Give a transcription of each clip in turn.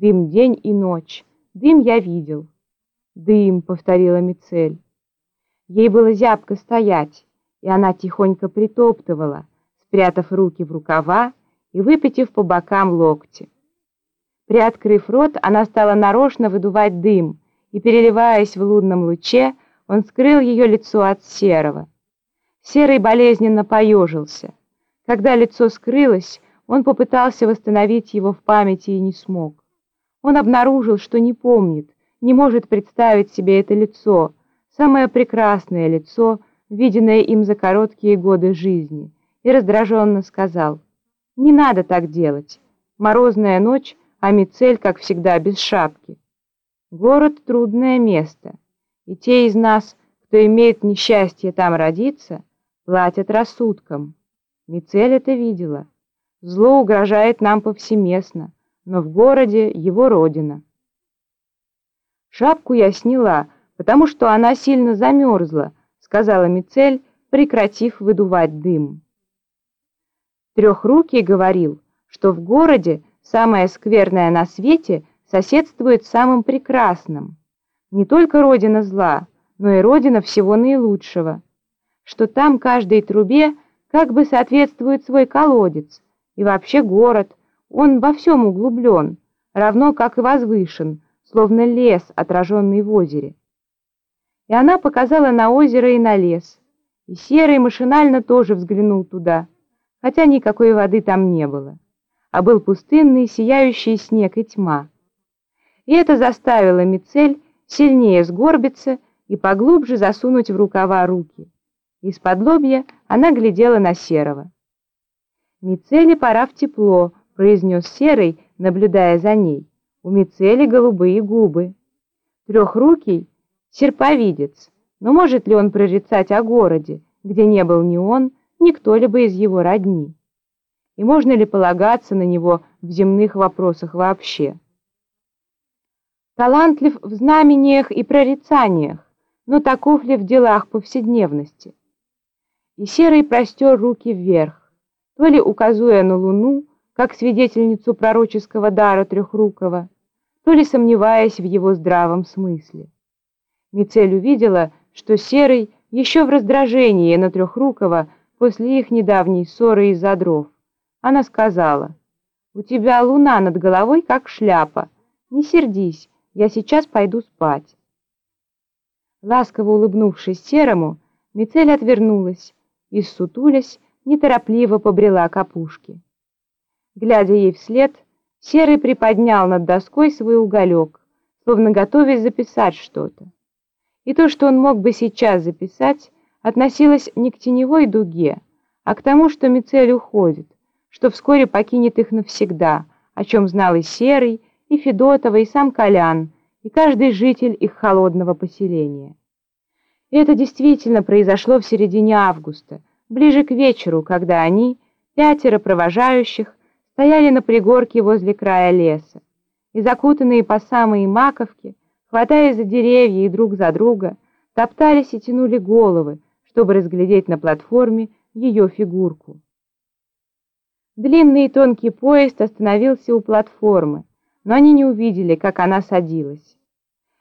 Дым день и ночь. Дым я видел. Дым, повторила Мицель. Ей было зябко стоять, и она тихонько притоптывала, спрятав руки в рукава и выпитив по бокам локти. Приоткрыв рот, она стала нарочно выдувать дым, и, переливаясь в лунном луче, он скрыл ее лицо от серого. Серый болезненно поежился. Когда лицо скрылось, он попытался восстановить его в памяти и не смог. Он обнаружил, что не помнит, не может представить себе это лицо, самое прекрасное лицо, виденное им за короткие годы жизни, и раздраженно сказал, «Не надо так делать. Морозная ночь, а Мицель, как всегда, без шапки. Город — трудное место, и те из нас, кто имеет несчастье там родиться, платят рассудком. Мицель это видела. Зло угрожает нам повсеместно, но в городе его родина. Шапку я сняла, потому что она сильно замерзла, сказала Мицель, прекратив выдувать дым. Трехрукий говорил, что в городе самое скверное на свете соседствует с самым прекрасным. Не только родина зла, но и родина всего наилучшего. Что там каждой трубе как бы соответствует свой колодец, и вообще город, он во всем углублен, равно как и возвышен, словно лес, отраженный в озере. И она показала на озеро и на лес, и Серый машинально тоже взглянул туда, хотя никакой воды там не было, а был пустынный, сияющий снег и тьма. И это заставило Мицель сильнее сгорбиться и поглубже засунуть в рукава руки. Из-под лобья она глядела на Серого. «Мицели пора в тепло», — произнес Серый, наблюдая за ней. «У Мицели голубые губы». Трехрукий — серповидец, но может ли он прорицать о городе, где не был ни он, ни кто-либо из его родни? И можно ли полагаться на него в земных вопросах вообще? Талантлив в знамениях и прорицаниях, но таков ли в делах повседневности? И Серый простер руки вверх, то ли указуя на Луну, как свидетельницу пророческого дара Трехрукова, то ли сомневаясь в его здравом смысле. Мицель увидела, что Серый еще в раздражении на Трехрукова после их недавней ссоры из-за дров. Она сказала, «У тебя луна над головой, как шляпа. Не сердись, я сейчас пойду спать». Ласково улыбнувшись Серому, Мицель отвернулась и, ссутулясь, неторопливо побрела к опушке. Глядя ей вслед, Серый приподнял над доской свой уголек, словно готовясь записать что-то. И то, что он мог бы сейчас записать, относилось не к теневой дуге, а к тому, что Мицель уходит, что вскоре покинет их навсегда, о чем знал и Серый, и Федотова, и сам Колян, и каждый житель их холодного поселения. И это действительно произошло в середине августа, ближе к вечеру, когда они, пятеро провожающих, стояли на пригорке возле края леса, и закутанные по самые маковки, хватаясь за деревья и друг за друга, топтались и тянули головы, чтобы разглядеть на платформе ее фигурку. Длинный и тонкий поезд остановился у платформы, но они не увидели, как она садилась.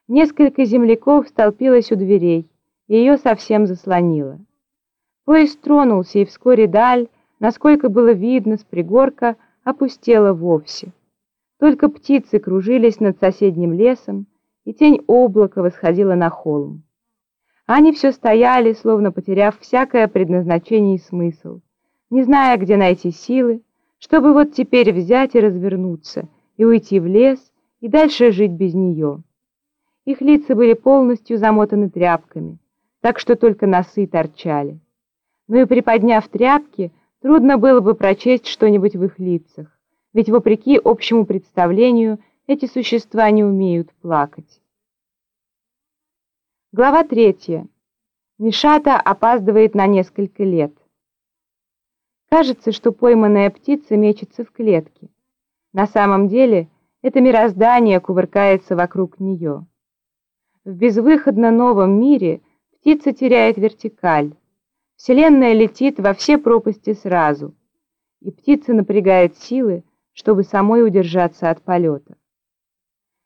Несколько земляков столпилось у дверей, и ее совсем заслонило. Поезд тронулся, и вскоре даль, насколько было видно с пригорка, опустела вовсе. Только птицы кружились над соседним лесом, и тень облака восходила на холм. Они все стояли, словно потеряв всякое предназначение и смысл, не зная, где найти силы, чтобы вот теперь взять и развернуться, и уйти в лес, и дальше жить без нее. Их лица были полностью замотаны тряпками, так что только носы торчали но и приподняв тряпки, трудно было бы прочесть что-нибудь в их лицах, ведь, вопреки общему представлению, эти существа не умеют плакать. Глава третья. Мишата опаздывает на несколько лет. Кажется, что пойманная птица мечется в клетке. На самом деле это мироздание кувыркается вокруг нее. В безвыходно новом мире птица теряет вертикаль. Вселенная летит во все пропасти сразу, и птица напрягает силы, чтобы самой удержаться от полета.